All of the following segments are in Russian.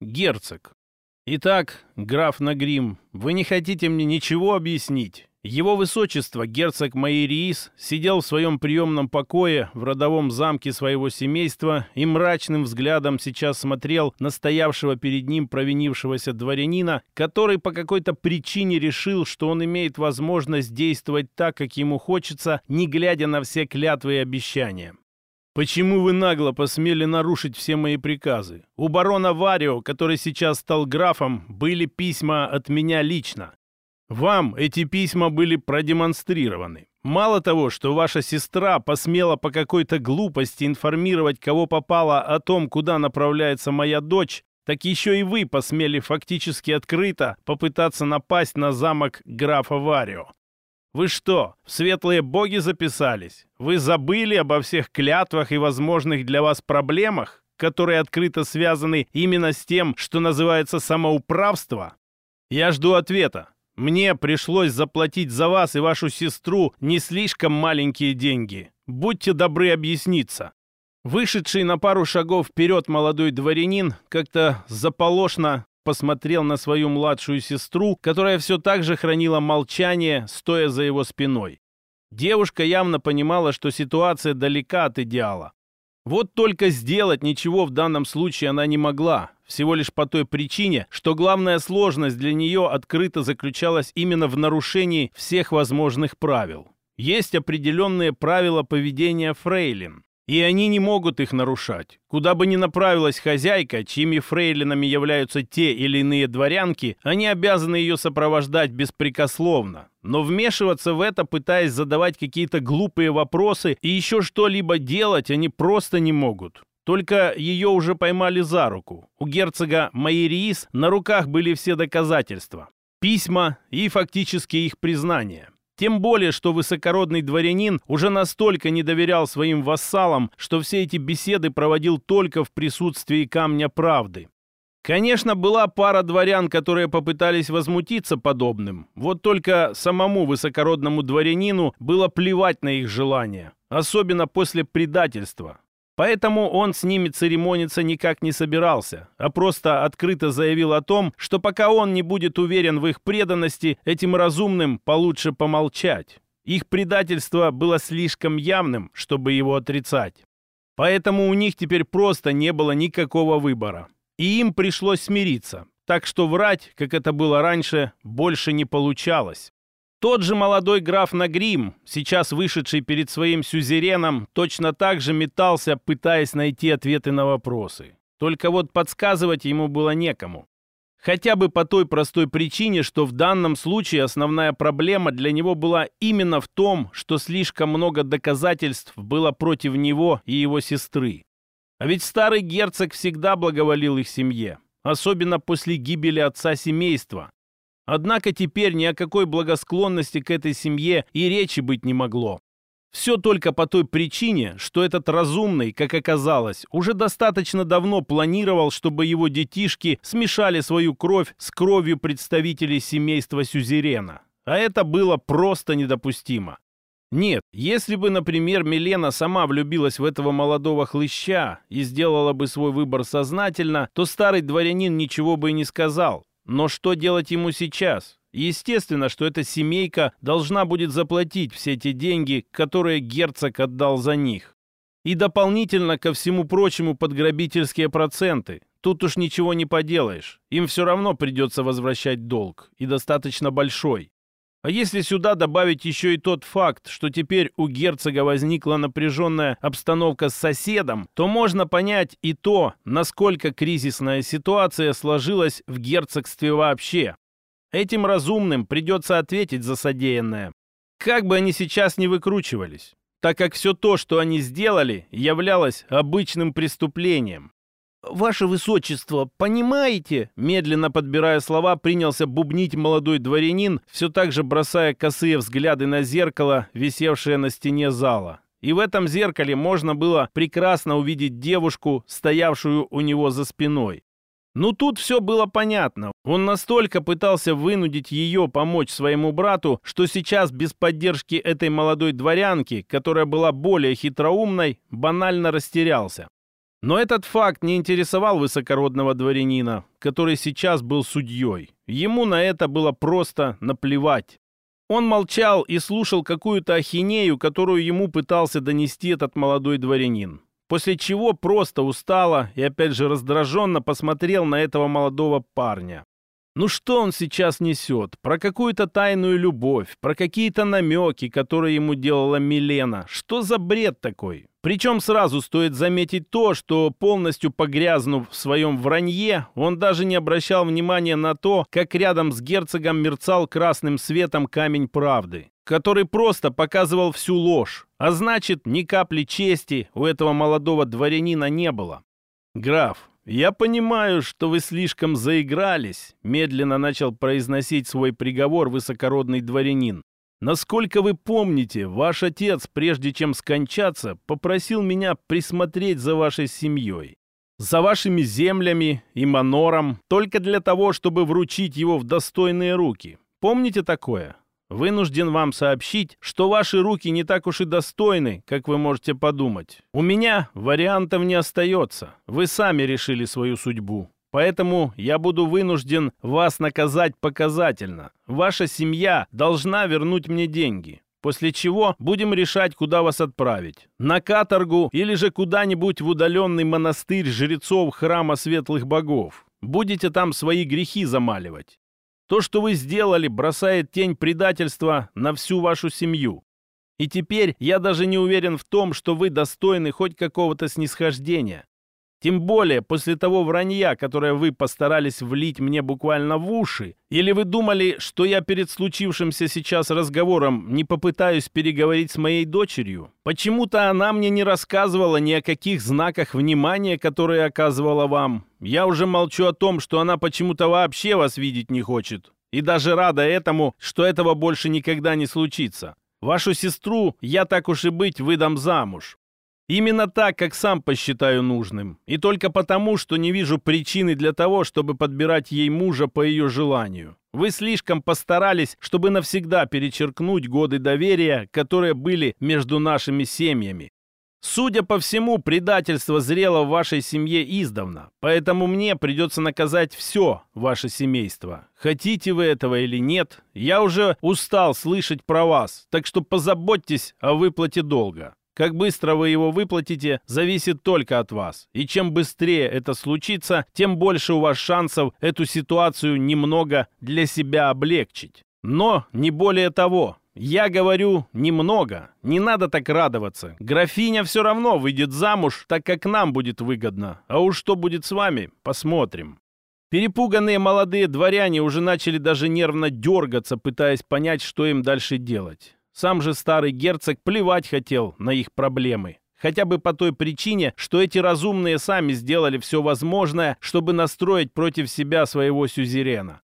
Герцог. Итак, граф Нагрим, вы не хотите мне ничего объяснить? Его высочество, герцог Майриис, сидел в своем приемном покое в родовом замке своего семейства и мрачным взглядом сейчас смотрел на стоявшего перед ним провинившегося дворянина, который по какой-то причине решил, что он имеет возможность действовать так, как ему хочется, не глядя на все клятвы и обещания. «Почему вы нагло посмели нарушить все мои приказы? У барона Варио, который сейчас стал графом, были письма от меня лично. Вам эти письма были продемонстрированы. Мало того, что ваша сестра посмела по какой-то глупости информировать, кого попало о том, куда направляется моя дочь, так еще и вы посмели фактически открыто попытаться напасть на замок графа Варио. Вы что, в светлые боги записались? Вы забыли обо всех клятвах и возможных для вас проблемах, которые открыто связаны именно с тем, что называется самоуправство? Я жду ответа. Мне пришлось заплатить за вас и вашу сестру не слишком маленькие деньги. Будьте добры объясниться». Вышедший на пару шагов вперед молодой дворянин как-то заполошно посмотрел на свою младшую сестру, которая все так же хранила молчание, стоя за его спиной. Девушка явно понимала, что ситуация далека от идеала. Вот только сделать ничего в данном случае она не могла, всего лишь по той причине, что главная сложность для нее открыто заключалась именно в нарушении всех возможных правил. Есть определенные правила поведения фрейлин, и они не могут их нарушать. Куда бы ни направилась хозяйка, чьими фрейлинами являются те или иные дворянки, они обязаны ее сопровождать беспрекословно. Но вмешиваться в это, пытаясь задавать какие-то глупые вопросы и еще что-либо делать, они просто не могут. Только ее уже поймали за руку. У герцога Майериис на руках были все доказательства. Письма и фактически их признание. Тем более, что высокородный дворянин уже настолько не доверял своим вассалам, что все эти беседы проводил только в присутствии камня правды. Конечно, была пара дворян, которые попытались возмутиться подобным. Вот только самому высокородному дворянину было плевать на их желания, особенно после предательства. Поэтому он с ними церемониться никак не собирался, а просто открыто заявил о том, что пока он не будет уверен в их преданности, этим разумным получше помолчать. Их предательство было слишком явным, чтобы его отрицать. Поэтому у них теперь просто не было никакого выбора. И им пришлось смириться. Так что врать, как это было раньше, больше не получалось. Тот же молодой граф Нагрим, сейчас вышедший перед своим сюзереном, точно так же метался, пытаясь найти ответы на вопросы. Только вот подсказывать ему было некому. Хотя бы по той простой причине, что в данном случае основная проблема для него была именно в том, что слишком много доказательств было против него и его сестры. А ведь старый герцог всегда благоволил их семье, особенно после гибели отца семейства, Однако теперь ни о какой благосклонности к этой семье и речи быть не могло. Все только по той причине, что этот разумный, как оказалось, уже достаточно давно планировал, чтобы его детишки смешали свою кровь с кровью представителей семейства Сюзерена. А это было просто недопустимо. Нет, если бы, например, Милена сама влюбилась в этого молодого хлыща и сделала бы свой выбор сознательно, то старый дворянин ничего бы и не сказал. Но что делать ему сейчас? Естественно, что эта семейка должна будет заплатить все те деньги, которые герцог отдал за них. И дополнительно ко всему прочему подграбительские проценты. Тут уж ничего не поделаешь. Им все равно придется возвращать долг. И достаточно большой. А если сюда добавить еще и тот факт, что теперь у герцога возникла напряженная обстановка с соседом, то можно понять и то, насколько кризисная ситуация сложилась в герцогстве вообще. Этим разумным придется ответить за содеянное. Как бы они сейчас не выкручивались, так как все то, что они сделали, являлось обычным преступлением. «Ваше Высочество, понимаете?» Медленно подбирая слова, принялся бубнить молодой дворянин, все так же бросая косые взгляды на зеркало, висевшее на стене зала. И в этом зеркале можно было прекрасно увидеть девушку, стоявшую у него за спиной. Ну тут все было понятно. Он настолько пытался вынудить ее помочь своему брату, что сейчас без поддержки этой молодой дворянки, которая была более хитроумной, банально растерялся. Но этот факт не интересовал высокородного дворянина, который сейчас был судьей. Ему на это было просто наплевать. Он молчал и слушал какую-то ахинею, которую ему пытался донести этот молодой дворянин. После чего просто устало и опять же раздраженно посмотрел на этого молодого парня. Ну что он сейчас несет? Про какую-то тайную любовь, про какие-то намеки, которые ему делала Милена. Что за бред такой? Причем сразу стоит заметить то, что полностью погрязнув в своем вранье, он даже не обращал внимания на то, как рядом с герцогом мерцал красным светом камень правды, который просто показывал всю ложь, а значит, ни капли чести у этого молодого дворянина не было. «Граф, я понимаю, что вы слишком заигрались», медленно начал произносить свой приговор высокородный дворянин. Насколько вы помните, ваш отец, прежде чем скончаться, попросил меня присмотреть за вашей семьей, за вашими землями и манором, только для того, чтобы вручить его в достойные руки. Помните такое? Вынужден вам сообщить, что ваши руки не так уж и достойны, как вы можете подумать. У меня вариантов не остается. Вы сами решили свою судьбу. Поэтому я буду вынужден вас наказать показательно. Ваша семья должна вернуть мне деньги. После чего будем решать, куда вас отправить. На каторгу или же куда-нибудь в удаленный монастырь жрецов храма светлых богов. Будете там свои грехи замаливать. То, что вы сделали, бросает тень предательства на всю вашу семью. И теперь я даже не уверен в том, что вы достойны хоть какого-то снисхождения. Тем более после того вранья, которое вы постарались влить мне буквально в уши. Или вы думали, что я перед случившимся сейчас разговором не попытаюсь переговорить с моей дочерью? Почему-то она мне не рассказывала ни о каких знаках внимания, которые оказывала вам. Я уже молчу о том, что она почему-то вообще вас видеть не хочет. И даже рада этому, что этого больше никогда не случится. Вашу сестру я так уж и быть выдам замуж. Именно так, как сам посчитаю нужным. И только потому, что не вижу причины для того, чтобы подбирать ей мужа по ее желанию. Вы слишком постарались, чтобы навсегда перечеркнуть годы доверия, которые были между нашими семьями. Судя по всему, предательство зрело в вашей семье издавна, поэтому мне придется наказать все ваше семейство. Хотите вы этого или нет, я уже устал слышать про вас, так что позаботьтесь о выплате долга. Как быстро вы его выплатите, зависит только от вас. И чем быстрее это случится, тем больше у вас шансов эту ситуацию немного для себя облегчить. Но не более того. Я говорю немного. Не надо так радоваться. Графиня все равно выйдет замуж, так как нам будет выгодно. А уж что будет с вами, посмотрим. Перепуганные молодые дворяне уже начали даже нервно дергаться, пытаясь понять, что им дальше делать. Сам же старый герцог плевать хотел на их проблемы. Хотя бы по той причине, что эти разумные сами сделали все возможное, чтобы настроить против себя своего сюзерена.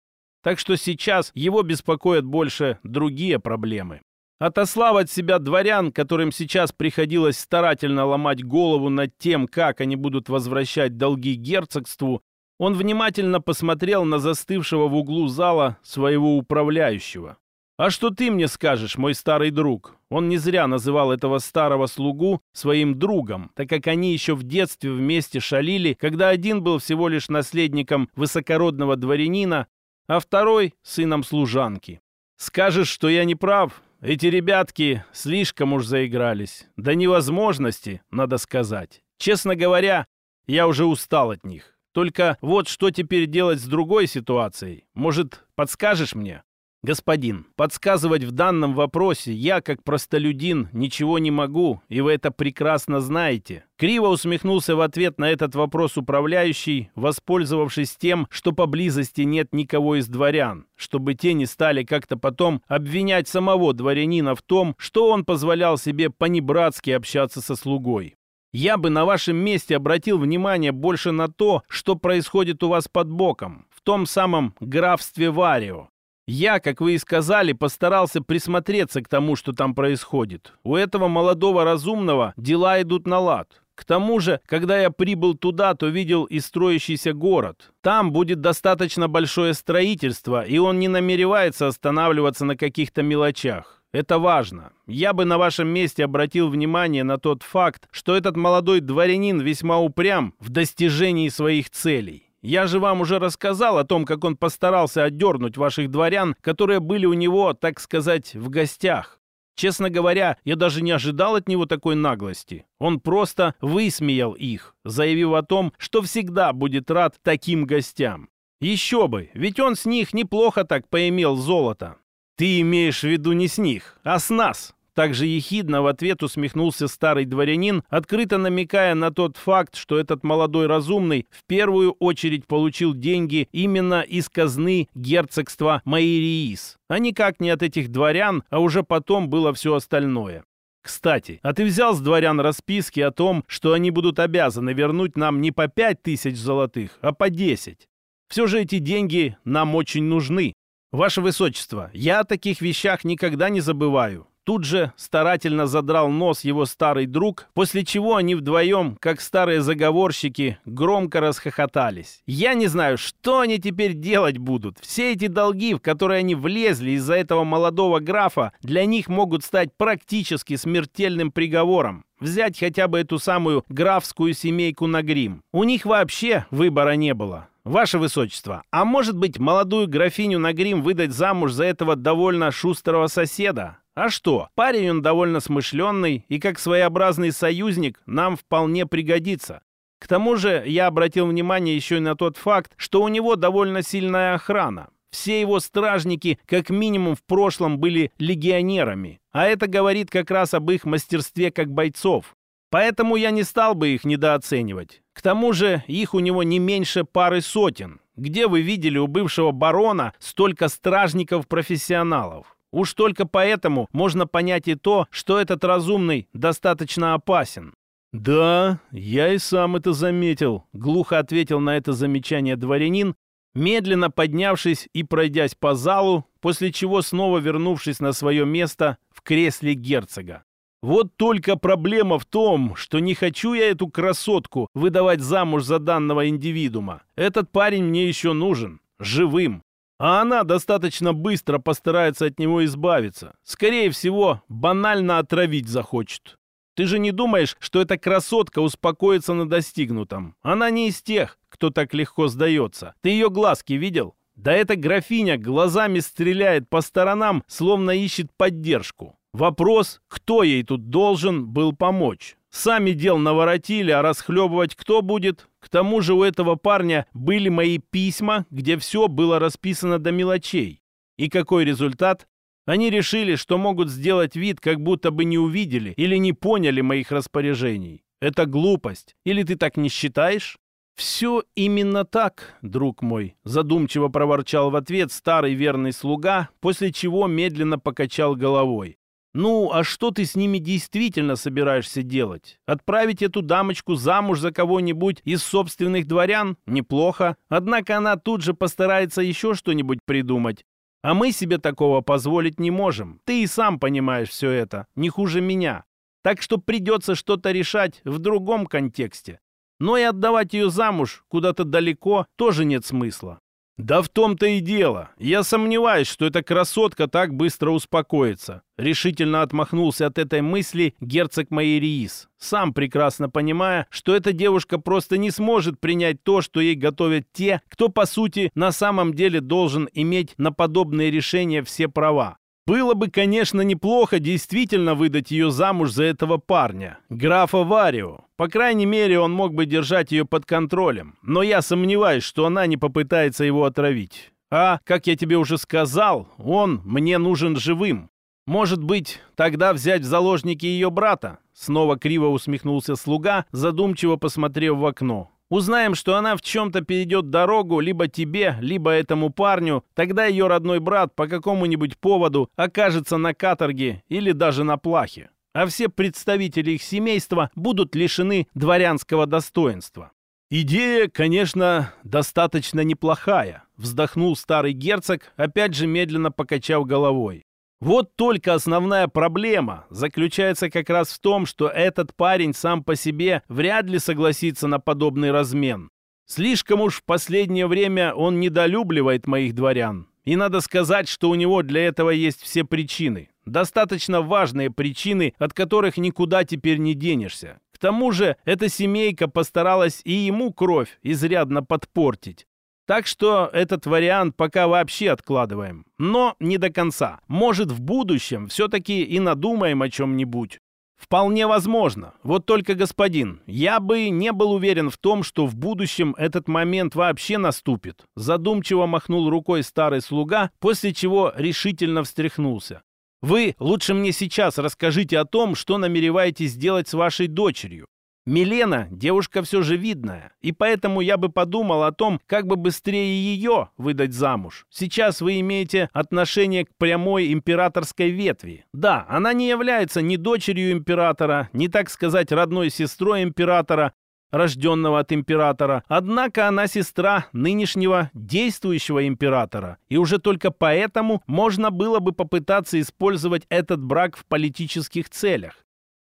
Так что сейчас его беспокоят больше другие проблемы. Отослав от себя дворян, которым сейчас приходилось старательно ломать голову над тем, как они будут возвращать долги герцогству, он внимательно посмотрел на застывшего в углу зала своего управляющего. «А что ты мне скажешь, мой старый друг?» Он не зря называл этого старого слугу своим другом, так как они еще в детстве вместе шалили, когда один был всего лишь наследником высокородного дворянина, а второй — сыном служанки. «Скажешь, что я не прав? Эти ребятки слишком уж заигрались. До невозможности, надо сказать. Честно говоря, я уже устал от них. Только вот что теперь делать с другой ситуацией? Может, подскажешь мне?» «Господин, подсказывать в данном вопросе я, как простолюдин, ничего не могу, и вы это прекрасно знаете». Криво усмехнулся в ответ на этот вопрос управляющий, воспользовавшись тем, что поблизости нет никого из дворян, чтобы те не стали как-то потом обвинять самого дворянина в том, что он позволял себе понебратски общаться со слугой. Я бы на вашем месте обратил внимание больше на то, что происходит у вас под боком, в том самом графстве Варио. Я, как вы и сказали, постарался присмотреться к тому, что там происходит. У этого молодого разумного дела идут на лад. К тому же, когда я прибыл туда, то видел и строящийся город. Там будет достаточно большое строительство, и он не намеревается останавливаться на каких-то мелочах. Это важно. Я бы на вашем месте обратил внимание на тот факт, что этот молодой дворянин весьма упрям в достижении своих целей. Я же вам уже рассказал о том, как он постарался отдернуть ваших дворян, которые были у него, так сказать, в гостях. Честно говоря, я даже не ожидал от него такой наглости. Он просто высмеял их, заявив о том, что всегда будет рад таким гостям. Еще бы, ведь он с них неплохо так поимел золото. Ты имеешь в виду не с них, а с нас. Также ехидно в ответ усмехнулся старый дворянин, открыто намекая на тот факт, что этот молодой разумный в первую очередь получил деньги именно из казны герцогства Майриис, а никак не от этих дворян, а уже потом было все остальное. Кстати, а ты взял с дворян расписки о том, что они будут обязаны вернуть нам не по пять тысяч золотых, а по десять? Все же эти деньги нам очень нужны. Ваше Высочество, я о таких вещах никогда не забываю. Тут же старательно задрал нос его старый друг, после чего они вдвоем, как старые заговорщики, громко расхохотались. Я не знаю, что они теперь делать будут. Все эти долги, в которые они влезли из-за этого молодого графа, для них могут стать практически смертельным приговором. Взять хотя бы эту самую графскую семейку на грим. У них вообще выбора не было. «Ваше Высочество, а может быть, молодую графиню на грим выдать замуж за этого довольно шустрого соседа? А что, парень он довольно смышленный и как своеобразный союзник нам вполне пригодится. К тому же я обратил внимание еще и на тот факт, что у него довольно сильная охрана. Все его стражники, как минимум в прошлом, были легионерами. А это говорит как раз об их мастерстве как бойцов. Поэтому я не стал бы их недооценивать. К тому же их у него не меньше пары сотен. Где вы видели у бывшего барона столько стражников-профессионалов? Уж только поэтому можно понять и то, что этот разумный достаточно опасен. «Да, я и сам это заметил», — глухо ответил на это замечание дворянин, медленно поднявшись и пройдясь по залу, после чего снова вернувшись на свое место в кресле герцога. Вот только проблема в том, что не хочу я эту красотку выдавать замуж за данного индивидуума. Этот парень мне еще нужен, живым. А она достаточно быстро постарается от него избавиться. Скорее всего, банально отравить захочет. Ты же не думаешь, что эта красотка успокоится на достигнутом? Она не из тех, кто так легко сдается. Ты ее глазки видел? Да эта графиня глазами стреляет по сторонам, словно ищет поддержку. Вопрос, кто ей тут должен был помочь. Сами дел наворотили, а расхлебывать кто будет? К тому же у этого парня были мои письма, где все было расписано до мелочей. И какой результат? Они решили, что могут сделать вид, как будто бы не увидели или не поняли моих распоряжений. Это глупость. Или ты так не считаешь? «Все именно так, друг мой», — задумчиво проворчал в ответ старый верный слуга, после чего медленно покачал головой. Ну, а что ты с ними действительно собираешься делать? Отправить эту дамочку замуж за кого-нибудь из собственных дворян? Неплохо. Однако она тут же постарается еще что-нибудь придумать. А мы себе такого позволить не можем. Ты и сам понимаешь все это, не хуже меня. Так что придется что-то решать в другом контексте. Но и отдавать ее замуж куда-то далеко тоже нет смысла. «Да в том-то и дело. Я сомневаюсь, что эта красотка так быстро успокоится». Решительно отмахнулся от этой мысли герцог Майериис, сам прекрасно понимая, что эта девушка просто не сможет принять то, что ей готовят те, кто, по сути, на самом деле должен иметь на подобные решения все права. Было бы, конечно, неплохо действительно выдать ее замуж за этого парня, графа Варио. По крайней мере, он мог бы держать ее под контролем. Но я сомневаюсь, что она не попытается его отравить. А, как я тебе уже сказал, он мне нужен живым. Может быть, тогда взять в заложники ее брата? Снова криво усмехнулся слуга, задумчиво посмотрев в окно. Узнаем, что она в чем-то перейдет дорогу либо тебе, либо этому парню, тогда ее родной брат по какому-нибудь поводу окажется на каторге или даже на плахе. А все представители их семейства будут лишены дворянского достоинства. «Идея, конечно, достаточно неплохая», — вздохнул старый герцог, опять же медленно покачав головой. Вот только основная проблема заключается как раз в том, что этот парень сам по себе вряд ли согласится на подобный размен. Слишком уж в последнее время он недолюбливает моих дворян. И надо сказать, что у него для этого есть все причины. Достаточно важные причины, от которых никуда теперь не денешься. К тому же эта семейка постаралась и ему кровь изрядно подпортить. Так что этот вариант пока вообще откладываем. Но не до конца. Может, в будущем все-таки и надумаем о чем-нибудь. Вполне возможно. Вот только, господин, я бы не был уверен в том, что в будущем этот момент вообще наступит. Задумчиво махнул рукой старый слуга, после чего решительно встряхнулся. Вы лучше мне сейчас расскажите о том, что намереваетесь сделать с вашей дочерью. Милена – девушка все же видная, и поэтому я бы подумал о том, как бы быстрее ее выдать замуж. Сейчас вы имеете отношение к прямой императорской ветви. Да, она не является ни дочерью императора, ни, так сказать, родной сестрой императора, рожденного от императора. Однако она сестра нынешнего действующего императора. И уже только поэтому можно было бы попытаться использовать этот брак в политических целях.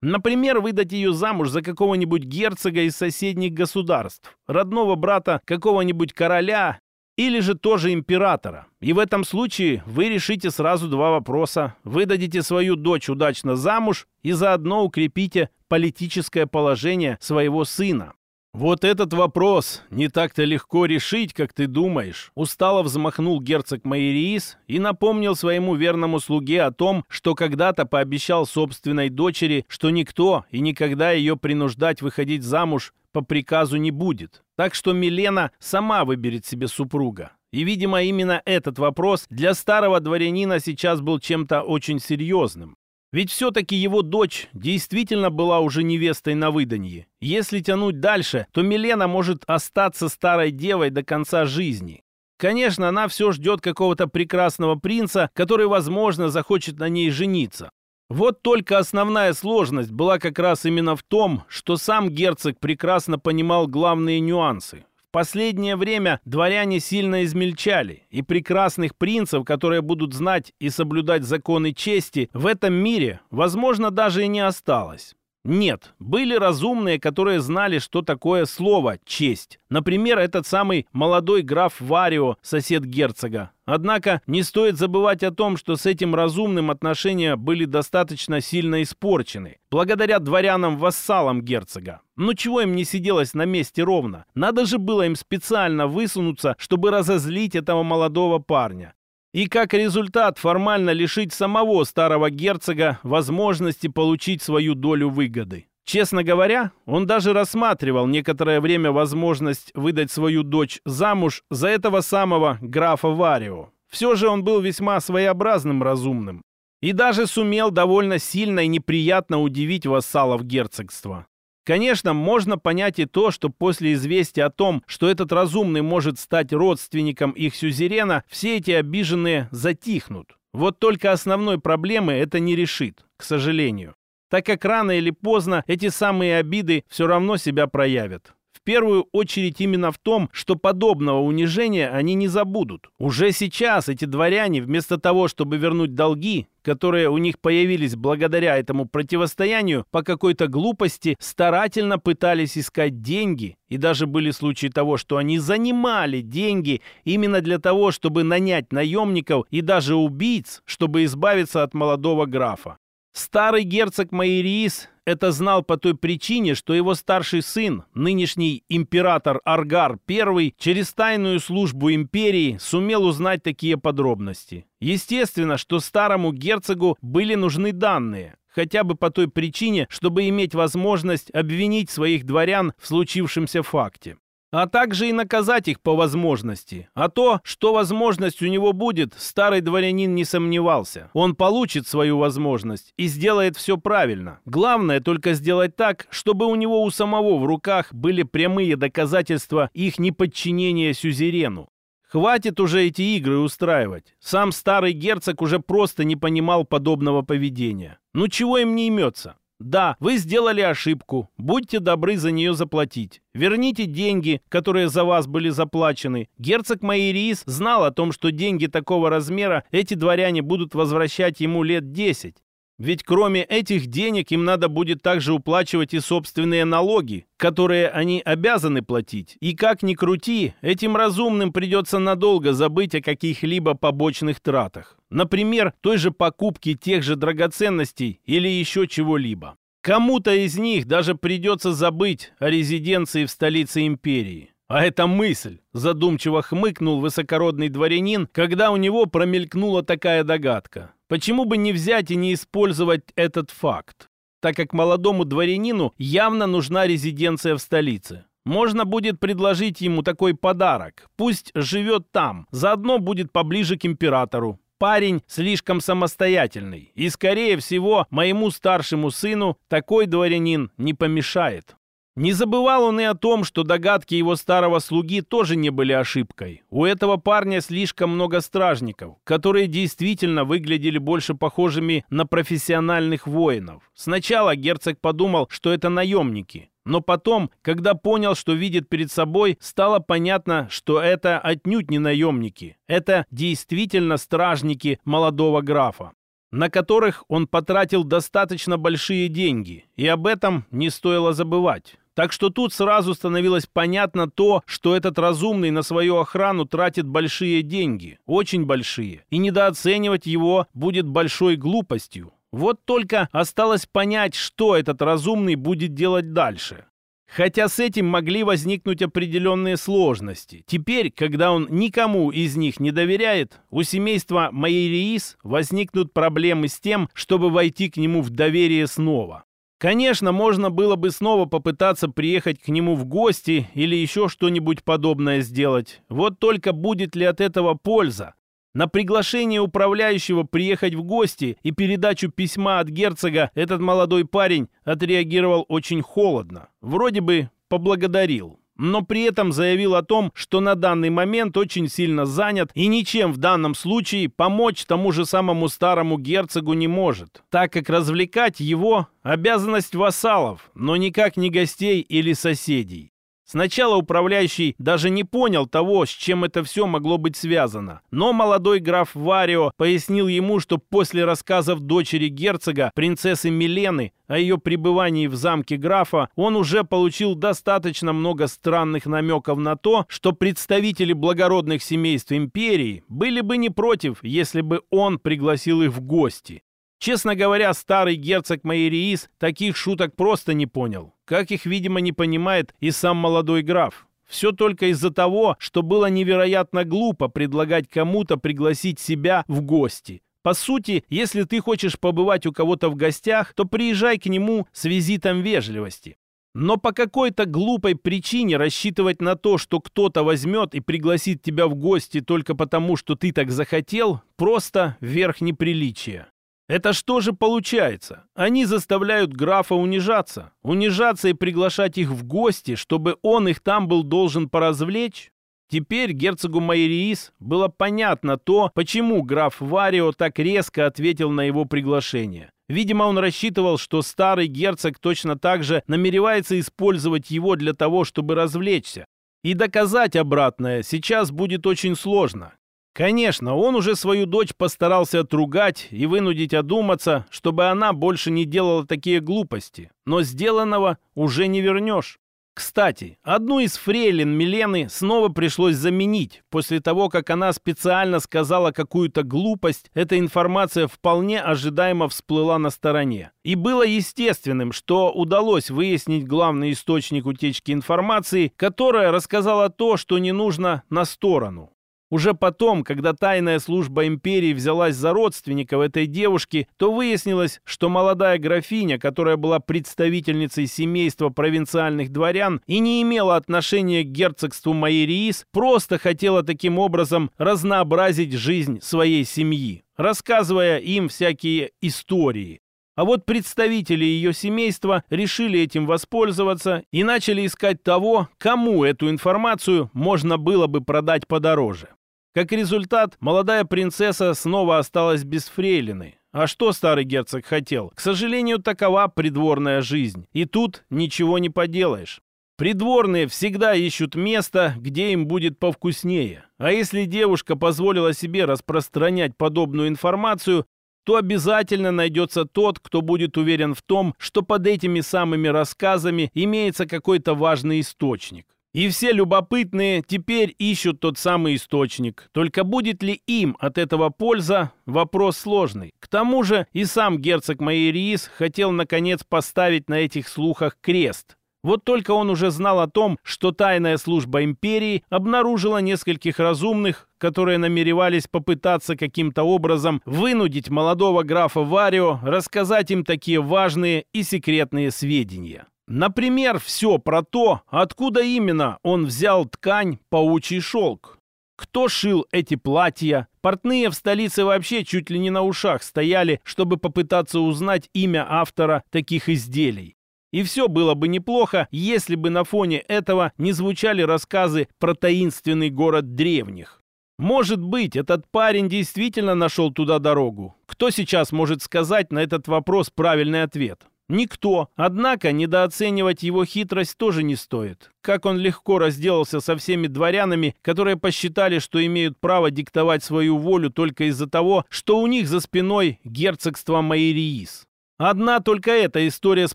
Например, выдать ее замуж за какого-нибудь герцога из соседних государств, родного брата какого-нибудь короля или же тоже императора. И в этом случае вы решите сразу два вопроса. Выдадите свою дочь удачно замуж и заодно укрепите политическое положение своего сына. «Вот этот вопрос не так-то легко решить, как ты думаешь», устало взмахнул герцог Майриис и напомнил своему верному слуге о том, что когда-то пообещал собственной дочери, что никто и никогда ее принуждать выходить замуж по приказу не будет. Так что Милена сама выберет себе супруга. И, видимо, именно этот вопрос для старого дворянина сейчас был чем-то очень серьезным. Ведь все-таки его дочь действительно была уже невестой на выданье. Если тянуть дальше, то Милена может остаться старой девой до конца жизни. Конечно, она все ждет какого-то прекрасного принца, который, возможно, захочет на ней жениться. Вот только основная сложность была как раз именно в том, что сам герцог прекрасно понимал главные нюансы последнее время дворяне сильно измельчали, и прекрасных принцев, которые будут знать и соблюдать законы чести, в этом мире, возможно, даже и не осталось. Нет, были разумные, которые знали, что такое слово «честь». Например, этот самый молодой граф Варио, сосед герцога. Однако не стоит забывать о том, что с этим разумным отношения были достаточно сильно испорчены, благодаря дворянам-вассалам герцога. Ну чего им не сиделось на месте ровно? Надо же было им специально высунуться, чтобы разозлить этого молодого парня. И как результат формально лишить самого старого герцога возможности получить свою долю выгоды. Честно говоря, он даже рассматривал некоторое время возможность выдать свою дочь замуж за этого самого графа Варио. Все же он был весьма своеобразным разумным. И даже сумел довольно сильно и неприятно удивить вассалов герцогства. Конечно, можно понять и то, что после известия о том, что этот разумный может стать родственником их сюзерена, все эти обиженные затихнут. Вот только основной проблемы это не решит, к сожалению так как рано или поздно эти самые обиды все равно себя проявят. В первую очередь именно в том, что подобного унижения они не забудут. Уже сейчас эти дворяне, вместо того, чтобы вернуть долги, которые у них появились благодаря этому противостоянию, по какой-то глупости старательно пытались искать деньги, и даже были случаи того, что они занимали деньги именно для того, чтобы нанять наемников и даже убийц, чтобы избавиться от молодого графа. Старый герцог Майриис это знал по той причине, что его старший сын, нынешний император Аргар I, через тайную службу империи сумел узнать такие подробности. Естественно, что старому герцогу были нужны данные, хотя бы по той причине, чтобы иметь возможность обвинить своих дворян в случившемся факте а также и наказать их по возможности. А то, что возможность у него будет, старый дворянин не сомневался. Он получит свою возможность и сделает все правильно. Главное только сделать так, чтобы у него у самого в руках были прямые доказательства их неподчинения сюзерену. Хватит уже эти игры устраивать. Сам старый герцог уже просто не понимал подобного поведения. Ну чего им не имется? Да, вы сделали ошибку. Будьте добры за нее заплатить. Верните деньги, которые за вас были заплачены. Герцог Майрис знал о том, что деньги такого размера эти дворяне будут возвращать ему лет 10. Ведь кроме этих денег им надо будет также уплачивать и собственные налоги, которые они обязаны платить. И как ни крути, этим разумным придется надолго забыть о каких-либо побочных тратах. Например, той же покупки тех же драгоценностей или еще чего-либо. Кому-то из них даже придется забыть о резиденции в столице империи. А это мысль, задумчиво хмыкнул высокородный дворянин, когда у него промелькнула такая догадка. Почему бы не взять и не использовать этот факт? Так как молодому дворянину явно нужна резиденция в столице. Можно будет предложить ему такой подарок. Пусть живет там, заодно будет поближе к императору. Парень слишком самостоятельный, и, скорее всего, моему старшему сыну такой дворянин не помешает. Не забывал он и о том, что догадки его старого слуги тоже не были ошибкой. У этого парня слишком много стражников, которые действительно выглядели больше похожими на профессиональных воинов. Сначала герцог подумал, что это наемники, но потом, когда понял, что видит перед собой, стало понятно, что это отнюдь не наемники. Это действительно стражники молодого графа на которых он потратил достаточно большие деньги, и об этом не стоило забывать. Так что тут сразу становилось понятно то, что этот разумный на свою охрану тратит большие деньги, очень большие, и недооценивать его будет большой глупостью. Вот только осталось понять, что этот разумный будет делать дальше. Хотя с этим могли возникнуть определенные сложности. Теперь, когда он никому из них не доверяет, у семейства Майериис возникнут проблемы с тем, чтобы войти к нему в доверие снова. Конечно, можно было бы снова попытаться приехать к нему в гости или еще что-нибудь подобное сделать. Вот только будет ли от этого польза? На приглашение управляющего приехать в гости и передачу письма от герцога этот молодой парень отреагировал очень холодно. Вроде бы поблагодарил но при этом заявил о том, что на данный момент очень сильно занят и ничем в данном случае помочь тому же самому старому герцогу не может, так как развлекать его – обязанность вассалов, но никак не гостей или соседей. Сначала управляющий даже не понял того, с чем это все могло быть связано. Но молодой граф Варио пояснил ему, что после рассказов дочери герцога, принцессы Милены, о ее пребывании в замке графа, он уже получил достаточно много странных намеков на то, что представители благородных семейств империи были бы не против, если бы он пригласил их в гости. Честно говоря, старый герцог Майериис таких шуток просто не понял. Как их, видимо, не понимает и сам молодой граф. Все только из-за того, что было невероятно глупо предлагать кому-то пригласить себя в гости. По сути, если ты хочешь побывать у кого-то в гостях, то приезжай к нему с визитом вежливости. Но по какой-то глупой причине рассчитывать на то, что кто-то возьмет и пригласит тебя в гости только потому, что ты так захотел, просто верх неприличия. Это что же получается? Они заставляют графа унижаться. Унижаться и приглашать их в гости, чтобы он их там был должен поразвлечь? Теперь герцогу Майриис было понятно то, почему граф Варио так резко ответил на его приглашение. Видимо, он рассчитывал, что старый герцог точно так же намеревается использовать его для того, чтобы развлечься. И доказать обратное сейчас будет очень сложно. Конечно, он уже свою дочь постарался отругать и вынудить одуматься, чтобы она больше не делала такие глупости. Но сделанного уже не вернешь. Кстати, одну из фрейлин Милены снова пришлось заменить. После того, как она специально сказала какую-то глупость, эта информация вполне ожидаемо всплыла на стороне. И было естественным, что удалось выяснить главный источник утечки информации, которая рассказала то, что не нужно на сторону. Уже потом, когда тайная служба империи взялась за родственников этой девушки, то выяснилось, что молодая графиня, которая была представительницей семейства провинциальных дворян и не имела отношения к герцогству Майериис, просто хотела таким образом разнообразить жизнь своей семьи, рассказывая им всякие истории. А вот представители ее семейства решили этим воспользоваться и начали искать того, кому эту информацию можно было бы продать подороже. Как результат, молодая принцесса снова осталась без фрейлины. А что старый герцог хотел? К сожалению, такова придворная жизнь. И тут ничего не поделаешь. Придворные всегда ищут место, где им будет повкуснее. А если девушка позволила себе распространять подобную информацию, то обязательно найдется тот, кто будет уверен в том, что под этими самыми рассказами имеется какой-то важный источник. И все любопытные теперь ищут тот самый источник. Только будет ли им от этого польза, вопрос сложный. К тому же и сам герцог Майериис хотел наконец поставить на этих слухах крест. Вот только он уже знал о том, что тайная служба империи обнаружила нескольких разумных, которые намеревались попытаться каким-то образом вынудить молодого графа Варио рассказать им такие важные и секретные сведения. Например, все про то, откуда именно он взял ткань паучий шелк. Кто шил эти платья? Портные в столице вообще чуть ли не на ушах стояли, чтобы попытаться узнать имя автора таких изделий. И все было бы неплохо, если бы на фоне этого не звучали рассказы про таинственный город древних. Может быть, этот парень действительно нашел туда дорогу. Кто сейчас может сказать на этот вопрос правильный ответ? Никто. Однако недооценивать его хитрость тоже не стоит. Как он легко разделался со всеми дворянами, которые посчитали, что имеют право диктовать свою волю только из-за того, что у них за спиной герцогство Майриис. Одна только эта история с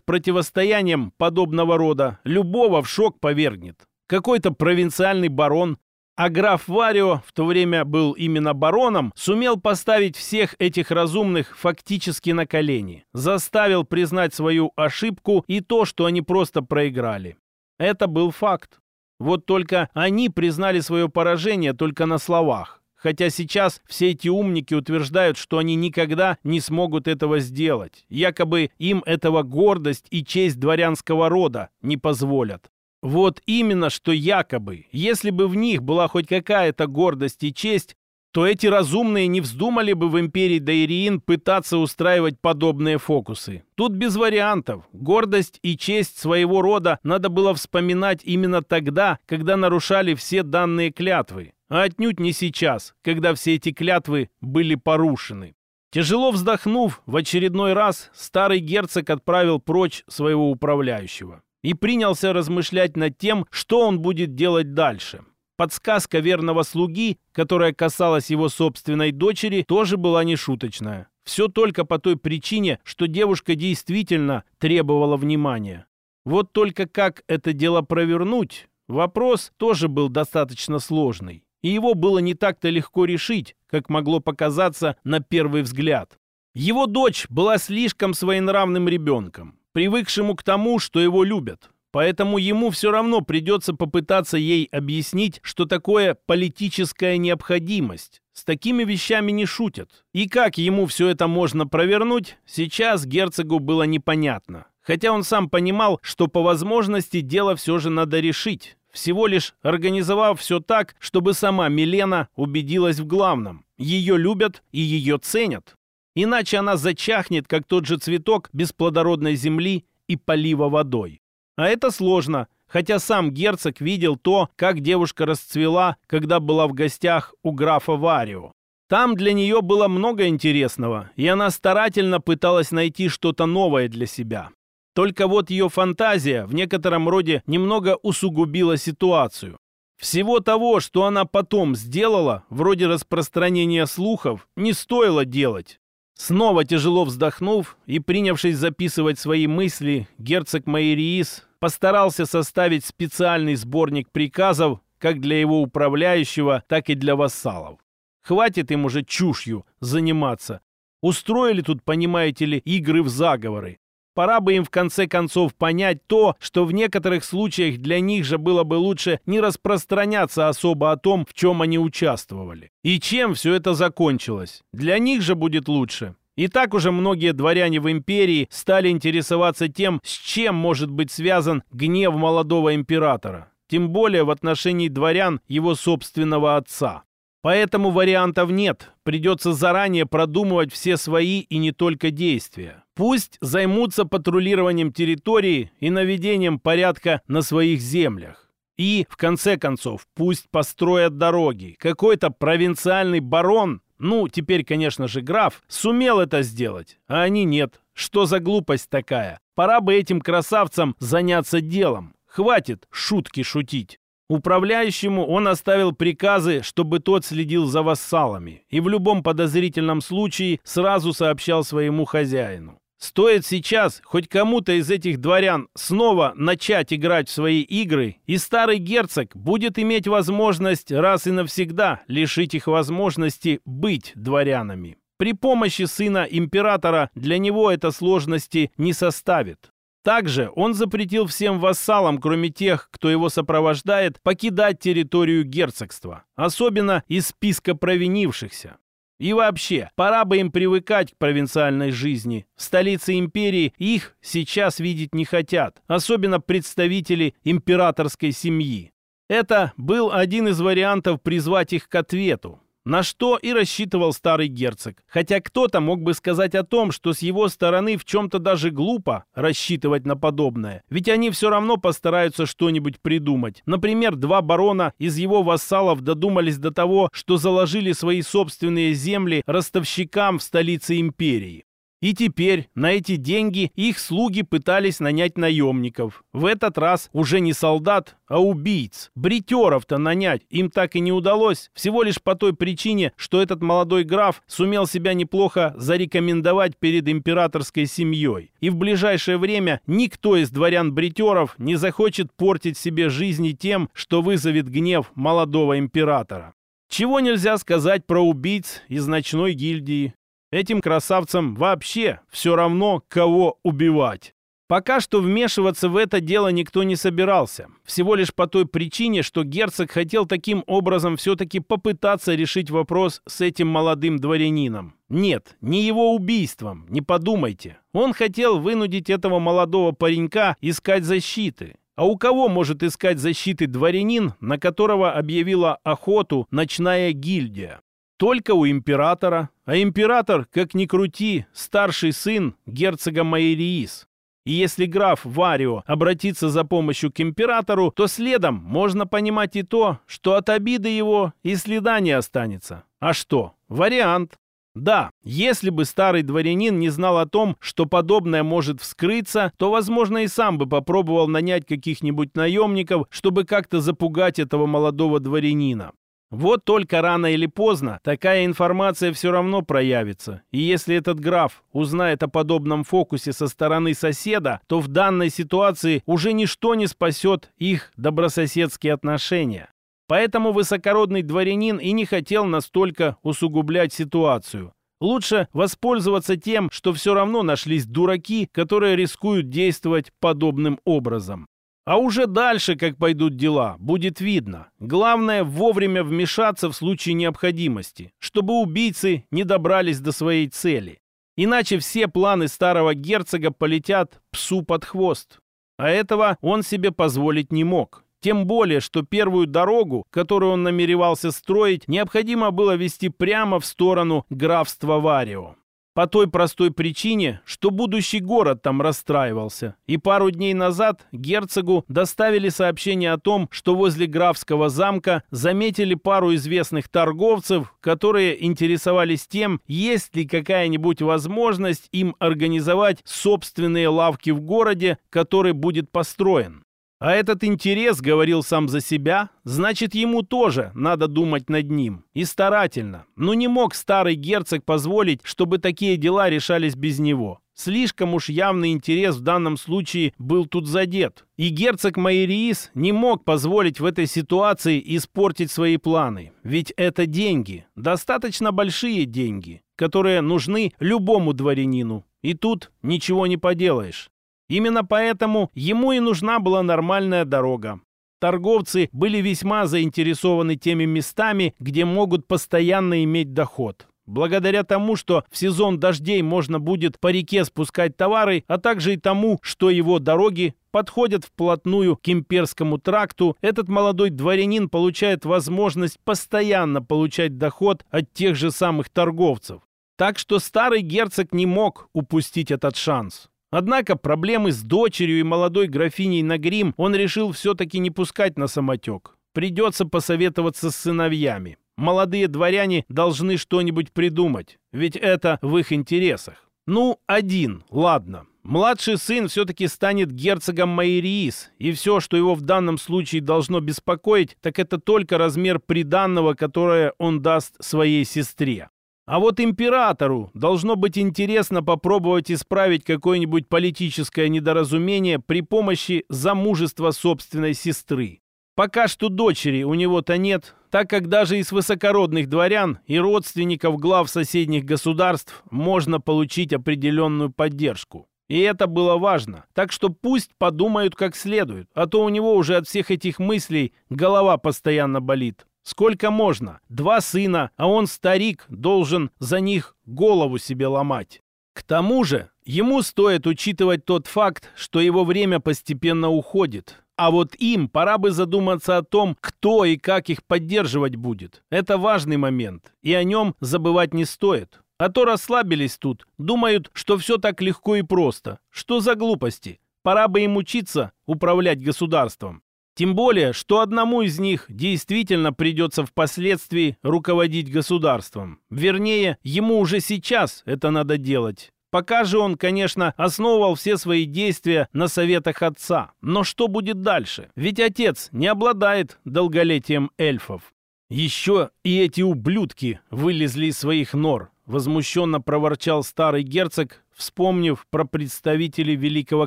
противостоянием подобного рода любого в шок повергнет. Какой-то провинциальный барон, а граф Варио, в то время был именно бароном, сумел поставить всех этих разумных фактически на колени, заставил признать свою ошибку и то, что они просто проиграли. Это был факт. Вот только они признали свое поражение только на словах. Хотя сейчас все эти умники утверждают, что они никогда не смогут этого сделать. Якобы им этого гордость и честь дворянского рода не позволят. Вот именно, что якобы. Если бы в них была хоть какая-то гордость и честь, то эти разумные не вздумали бы в империи Дайриин пытаться устраивать подобные фокусы. Тут без вариантов. Гордость и честь своего рода надо было вспоминать именно тогда, когда нарушали все данные клятвы а отнюдь не сейчас, когда все эти клятвы были порушены. Тяжело вздохнув, в очередной раз старый герцог отправил прочь своего управляющего и принялся размышлять над тем, что он будет делать дальше. Подсказка верного слуги, которая касалась его собственной дочери, тоже была нешуточная. Все только по той причине, что девушка действительно требовала внимания. Вот только как это дело провернуть, вопрос тоже был достаточно сложный и его было не так-то легко решить, как могло показаться на первый взгляд. Его дочь была слишком своенравным ребенком, привыкшему к тому, что его любят. Поэтому ему все равно придется попытаться ей объяснить, что такое политическая необходимость. С такими вещами не шутят. И как ему все это можно провернуть, сейчас герцогу было непонятно. Хотя он сам понимал, что по возможности дело все же надо решить всего лишь организовав все так, чтобы сама Милена убедилась в главном. Ее любят и ее ценят. Иначе она зачахнет, как тот же цветок бесплодородной земли и полива водой. А это сложно, хотя сам герцог видел то, как девушка расцвела, когда была в гостях у графа Варио. Там для нее было много интересного, и она старательно пыталась найти что-то новое для себя. Только вот ее фантазия в некотором роде немного усугубила ситуацию. Всего того, что она потом сделала, вроде распространения слухов, не стоило делать. Снова тяжело вздохнув и принявшись записывать свои мысли, герцог Майриис постарался составить специальный сборник приказов как для его управляющего, так и для вассалов. Хватит им уже чушью заниматься. Устроили тут, понимаете ли, игры в заговоры. Пора бы им в конце концов понять то, что в некоторых случаях для них же было бы лучше не распространяться особо о том, в чем они участвовали. И чем все это закончилось. Для них же будет лучше. И так уже многие дворяне в империи стали интересоваться тем, с чем может быть связан гнев молодого императора. Тем более в отношении дворян его собственного отца. Поэтому вариантов нет. Придется заранее продумывать все свои и не только действия. Пусть займутся патрулированием территории и наведением порядка на своих землях. И, в конце концов, пусть построят дороги. Какой-то провинциальный барон, ну, теперь, конечно же, граф, сумел это сделать, а они нет. Что за глупость такая? Пора бы этим красавцам заняться делом. Хватит шутки шутить. Управляющему он оставил приказы, чтобы тот следил за вассалами и в любом подозрительном случае сразу сообщал своему хозяину. Стоит сейчас хоть кому-то из этих дворян снова начать играть в свои игры, и старый герцог будет иметь возможность раз и навсегда лишить их возможности быть дворянами. При помощи сына императора для него это сложности не составит. Также он запретил всем вассалам, кроме тех, кто его сопровождает, покидать территорию герцогства, особенно из списка провинившихся. И вообще, пора бы им привыкать к провинциальной жизни. В столице империи их сейчас видеть не хотят, особенно представители императорской семьи. Это был один из вариантов призвать их к ответу. На что и рассчитывал старый герцог. Хотя кто-то мог бы сказать о том, что с его стороны в чем-то даже глупо рассчитывать на подобное. Ведь они все равно постараются что-нибудь придумать. Например, два барона из его вассалов додумались до того, что заложили свои собственные земли ростовщикам в столице империи. И теперь на эти деньги их слуги пытались нанять наемников. В этот раз уже не солдат, а убийц. Бритеров-то нанять им так и не удалось, всего лишь по той причине, что этот молодой граф сумел себя неплохо зарекомендовать перед императорской семьей. И в ближайшее время никто из дворян-бритеров не захочет портить себе жизни тем, что вызовет гнев молодого императора. Чего нельзя сказать про убийц из ночной гильдии. Этим красавцам вообще все равно, кого убивать. Пока что вмешиваться в это дело никто не собирался. Всего лишь по той причине, что герцог хотел таким образом все-таки попытаться решить вопрос с этим молодым дворянином. Нет, не его убийством, не подумайте. Он хотел вынудить этого молодого паренька искать защиты. А у кого может искать защиты дворянин, на которого объявила охоту ночная гильдия? Только у императора, а император, как ни крути, старший сын герцога Майериис. И если граф Варио обратится за помощью к императору, то следом можно понимать и то, что от обиды его и следа не останется. А что? Вариант. Да, если бы старый дворянин не знал о том, что подобное может вскрыться, то, возможно, и сам бы попробовал нанять каких-нибудь наемников, чтобы как-то запугать этого молодого дворянина. Вот только рано или поздно такая информация все равно проявится. И если этот граф узнает о подобном фокусе со стороны соседа, то в данной ситуации уже ничто не спасет их добрососедские отношения. Поэтому высокородный дворянин и не хотел настолько усугублять ситуацию. Лучше воспользоваться тем, что все равно нашлись дураки, которые рискуют действовать подобным образом. А уже дальше, как пойдут дела, будет видно. Главное вовремя вмешаться в случае необходимости, чтобы убийцы не добрались до своей цели. Иначе все планы старого герцога полетят псу под хвост. А этого он себе позволить не мог. Тем более, что первую дорогу, которую он намеревался строить, необходимо было вести прямо в сторону графства Варио. По той простой причине, что будущий город там расстраивался. И пару дней назад герцогу доставили сообщение о том, что возле графского замка заметили пару известных торговцев, которые интересовались тем, есть ли какая-нибудь возможность им организовать собственные лавки в городе, который будет построен. А этот интерес говорил сам за себя, значит, ему тоже надо думать над ним. И старательно. Но не мог старый герцог позволить, чтобы такие дела решались без него. Слишком уж явный интерес в данном случае был тут задет. И герцог Майриис не мог позволить в этой ситуации испортить свои планы. Ведь это деньги. Достаточно большие деньги, которые нужны любому дворянину. И тут ничего не поделаешь. Именно поэтому ему и нужна была нормальная дорога. Торговцы были весьма заинтересованы теми местами, где могут постоянно иметь доход. Благодаря тому, что в сезон дождей можно будет по реке спускать товары, а также и тому, что его дороги подходят вплотную к имперскому тракту, этот молодой дворянин получает возможность постоянно получать доход от тех же самых торговцев. Так что старый герцог не мог упустить этот шанс. Однако проблемы с дочерью и молодой графиней на грим он решил все-таки не пускать на самотек. Придется посоветоваться с сыновьями. Молодые дворяне должны что-нибудь придумать, ведь это в их интересах. Ну, один, ладно. Младший сын все-таки станет герцогом Майриис, и все, что его в данном случае должно беспокоить, так это только размер приданного, которое он даст своей сестре. А вот императору должно быть интересно попробовать исправить какое-нибудь политическое недоразумение при помощи замужества собственной сестры. Пока что дочери у него-то нет, так как даже из высокородных дворян и родственников глав соседних государств можно получить определенную поддержку. И это было важно. Так что пусть подумают как следует, а то у него уже от всех этих мыслей голова постоянно болит. Сколько можно? Два сына, а он, старик, должен за них голову себе ломать. К тому же, ему стоит учитывать тот факт, что его время постепенно уходит. А вот им пора бы задуматься о том, кто и как их поддерживать будет. Это важный момент, и о нем забывать не стоит. А то расслабились тут, думают, что все так легко и просто. Что за глупости? Пора бы им учиться управлять государством. Тем более, что одному из них действительно придется впоследствии руководить государством. Вернее, ему уже сейчас это надо делать. Пока же он, конечно, основывал все свои действия на советах отца. Но что будет дальше? Ведь отец не обладает долголетием эльфов. Еще и эти ублюдки вылезли из своих нор. Возмущенно проворчал старый герцог, вспомнив про представителей Великого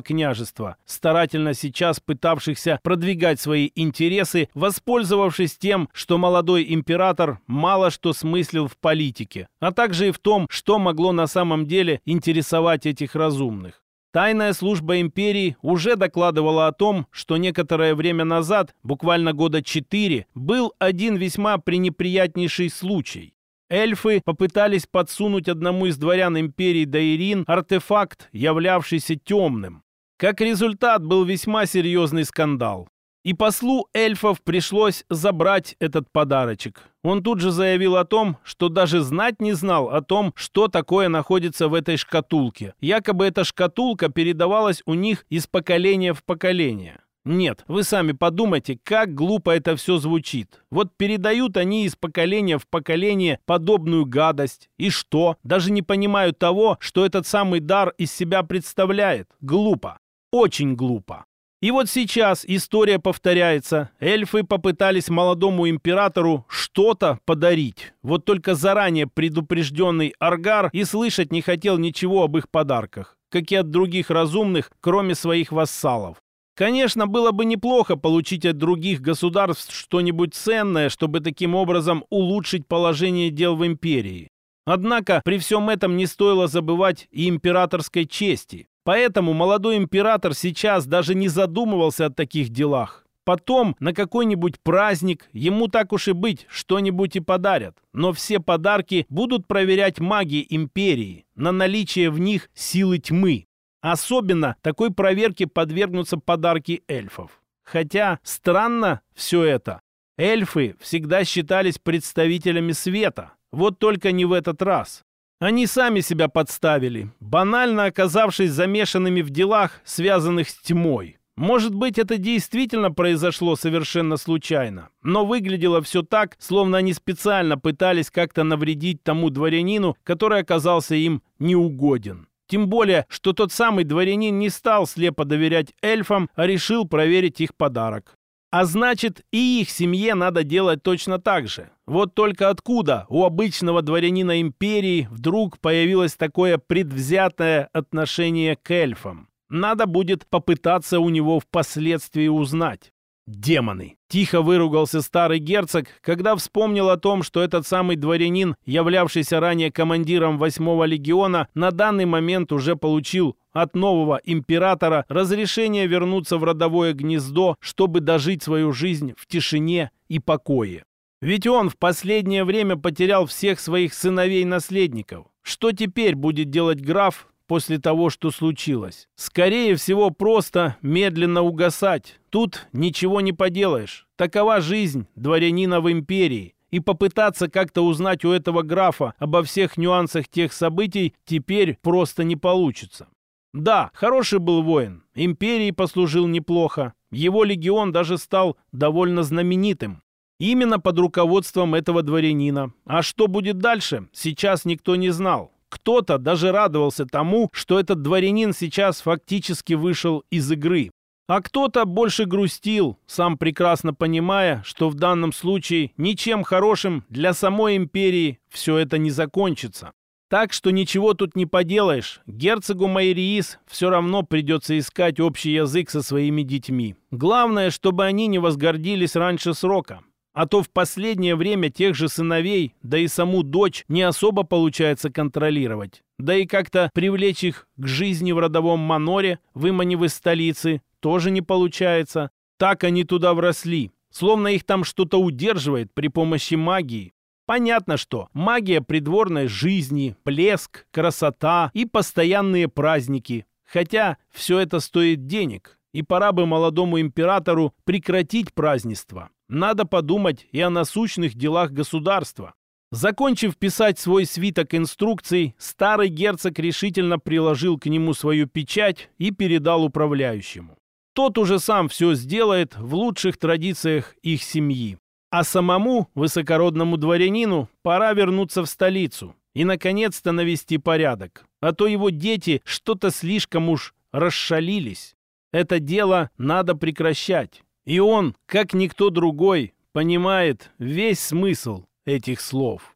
княжества, старательно сейчас пытавшихся продвигать свои интересы, воспользовавшись тем, что молодой император мало что смыслил в политике, а также и в том, что могло на самом деле интересовать этих разумных. Тайная служба империи уже докладывала о том, что некоторое время назад, буквально года четыре, был один весьма пренеприятнейший случай. Эльфы попытались подсунуть одному из дворян империи Даирин артефакт, являвшийся темным. Как результат был весьма серьезный скандал. И послу эльфов пришлось забрать этот подарочек. Он тут же заявил о том, что даже знать не знал о том, что такое находится в этой шкатулке. Якобы эта шкатулка передавалась у них из поколения в поколение. Нет, вы сами подумайте, как глупо это все звучит. Вот передают они из поколения в поколение подобную гадость. И что? Даже не понимают того, что этот самый дар из себя представляет. Глупо. Очень глупо. И вот сейчас история повторяется. Эльфы попытались молодому императору что-то подарить. Вот только заранее предупрежденный Аргар и слышать не хотел ничего об их подарках, как и от других разумных, кроме своих вассалов. Конечно, было бы неплохо получить от других государств что-нибудь ценное, чтобы таким образом улучшить положение дел в империи. Однако при всем этом не стоило забывать и императорской чести. Поэтому молодой император сейчас даже не задумывался о таких делах. Потом на какой-нибудь праздник ему так уж и быть что-нибудь и подарят. Но все подарки будут проверять маги империи на наличие в них силы тьмы. Особенно такой проверке подвергнутся подарки эльфов. Хотя странно все это. Эльфы всегда считались представителями света. Вот только не в этот раз. Они сами себя подставили, банально оказавшись замешанными в делах, связанных с тьмой. Может быть, это действительно произошло совершенно случайно, но выглядело все так, словно они специально пытались как-то навредить тому дворянину, который оказался им неугоден. Тем более, что тот самый дворянин не стал слепо доверять эльфам, а решил проверить их подарок. А значит, и их семье надо делать точно так же. Вот только откуда у обычного дворянина империи вдруг появилось такое предвзятое отношение к эльфам? Надо будет попытаться у него впоследствии узнать. Демоны! Тихо выругался старый герцог, когда вспомнил о том, что этот самый дворянин, являвшийся ранее командиром восьмого легиона, на данный момент уже получил от нового императора разрешение вернуться в родовое гнездо, чтобы дожить свою жизнь в тишине и покое. Ведь он в последнее время потерял всех своих сыновей-наследников. Что теперь будет делать граф, после того, что случилось. Скорее всего, просто медленно угасать. Тут ничего не поделаешь. Такова жизнь дворянина в империи. И попытаться как-то узнать у этого графа обо всех нюансах тех событий теперь просто не получится. Да, хороший был воин, империи послужил неплохо. Его легион даже стал довольно знаменитым. Именно под руководством этого дворянина. А что будет дальше, сейчас никто не знал. Кто-то даже радовался тому, что этот дворянин сейчас фактически вышел из игры. А кто-то больше грустил, сам прекрасно понимая, что в данном случае ничем хорошим для самой империи все это не закончится. Так что ничего тут не поделаешь. Герцогу Майриис все равно придется искать общий язык со своими детьми. Главное, чтобы они не возгордились раньше срока. А то в последнее время тех же сыновей, да и саму дочь не особо получается контролировать. Да и как-то привлечь их к жизни в родовом маноре, выманив из столицы, тоже не получается. Так они туда вросли. Словно их там что-то удерживает при помощи магии. Понятно, что магия придворной жизни, блеск, красота и постоянные праздники. Хотя все это стоит денег, и пора бы молодому императору прекратить празднество. Надо подумать и о насущных делах государства. Закончив писать свой свиток инструкций, старый герцог решительно приложил к нему свою печать и передал управляющему. Тот уже сам все сделает в лучших традициях их семьи. А самому высокородному дворянину пора вернуться в столицу и, наконец-то, навести порядок. А то его дети что-то слишком уж расшалились. Это дело надо прекращать. И он, как никто другой, понимает весь смысл этих слов.